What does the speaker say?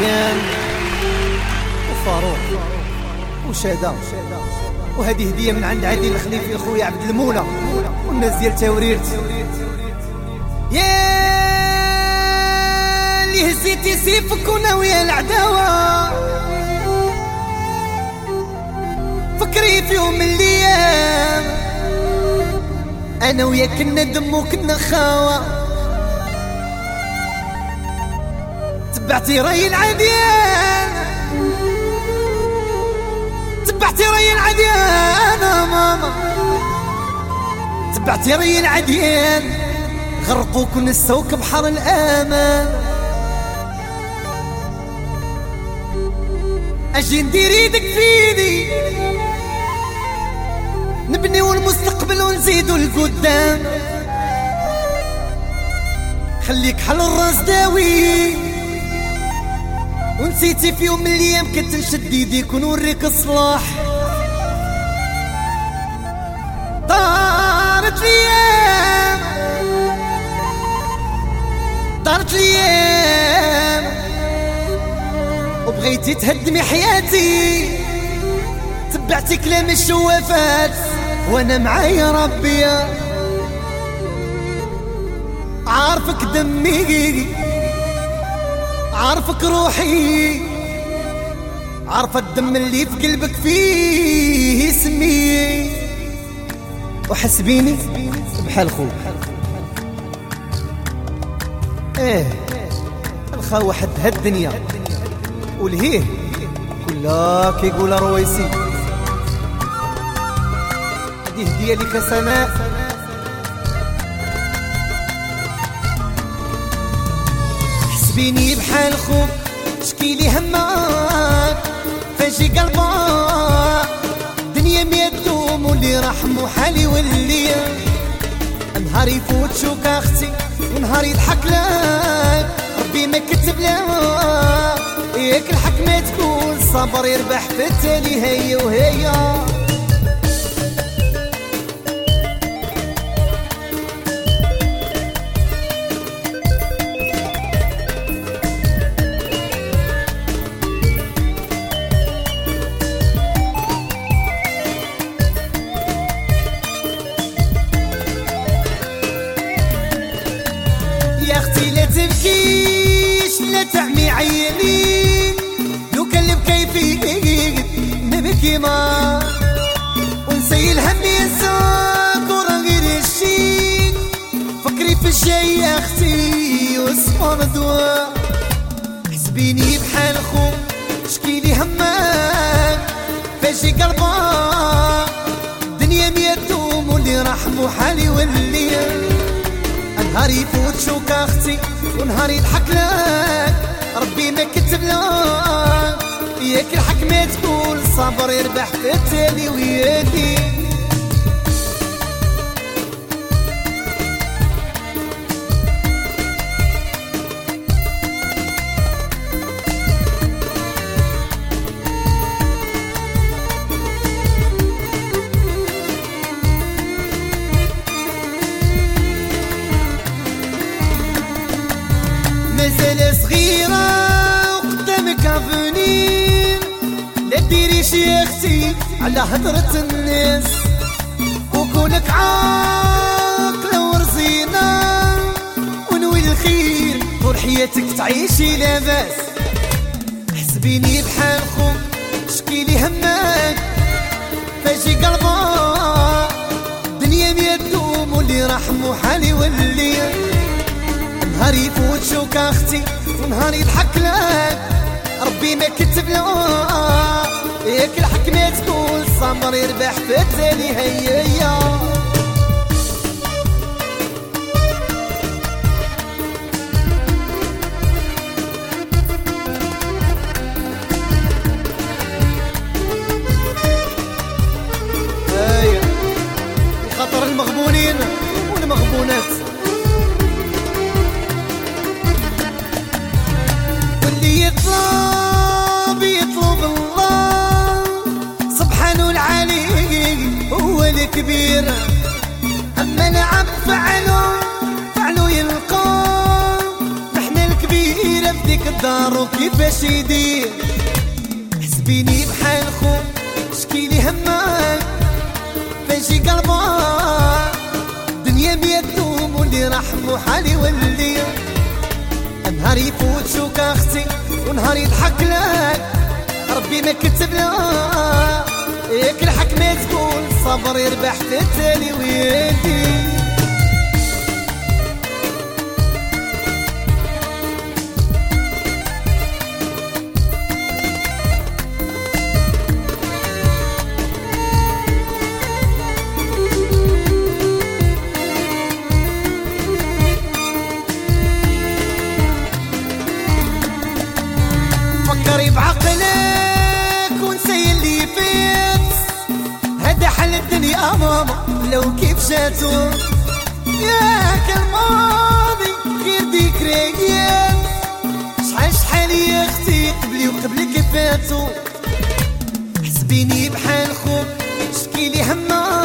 ريان وفاروق وشاده وهذه هدية من عند عادل الخليفي اخويا عبد المولى والناس ديال توريرت يا اللي هزيتي سيفك وناوية العداوة. فكري في يوم من الأيام أنا وياك كنا دم وكنا خاوة. تبعتي راي العديان. تبعتي راي العديان ماما. تبعتي راي العديان. غرقوك ونسوك بحر الأمان. أجي ندير إيدك فيدي نبنيو المستقبل ونزيدو القدام. خليك حل الرأس داوي. ونسيتي في يوم من الأيام كنت نشد يديك ونوريك الصلاح طارت الأيام طارت الأيام وبغيتي تهدمي حياتي. تبعتي كلام الشوافات. وأنا معايا ربي. عارفك دمي. عارفك روحي عارفة الدم اللي في قلبك فيه اسمي. وحسبيني بحال خوك. إيه الخا حد هالدنيا. والهيه كلها كيقول رويسي. هدية لك سناء. حسبيني بحال خوك شكيلي همك فاجي قلبك. دنيا مية دوم واللي رحمو حالي واللي نهار يفوت شوك أختي ونهار يضحك لك. ربي ما كتب لك ياك الحكمة تقول صبر يربح في التالي هي وهي. أختي لا تعمي عيني. لو كان بكيفي نبكي ما ونسي الهم ينساك ورا غير الشي فكري في الجاي أختي واصبر دواء حسبيني بحال خو شكيلي همك فاشي قلبك. دنيا مية دوم واللي رحمو حالي واللي نهار يفوت شوك أختي ونهار يضحك لك. ربي ما كتب ياك الحكمة تقول صبر يربح في التالي وياكي مازال صغيرة وقدامك افونير لا ديريش يا أختي على هضرة الناس. وكونك عاقلة ورزينة. ونوي الخير طول حياتك تعيشي لاباس. حسبيني بحال خوك شكيلي همك فاجي قلبك دنيا مية دوم واللي رحمو حالي واللي نهار يفوت شوك أختي ونهار يضحك لك ربي ما كتب لك ياك الحكمة تقول صبر يربح في التالي هيا هيا. هو الكبير أما نعم فعله فعله يلقى نحن الكبيرة بديك دارو كيفاش يدير حسبيني بحال خو شكيلي همك فاجي قلبك دنيا بيدوم واللي رحمو حالي واللي نهار يفوت شوك أختي ونهار يضحك لك. ربي ما كتب لك ياك الحكمة تقول صبر يربح في التالي ويدي فكري بعقلك الدنيا ماما لو كيف جاتو؟ ياك الماضي غير ذكريات شحال شحال يا أختي قبلي وقبلك فاتو حسبيني بحال خوك شكيلي همك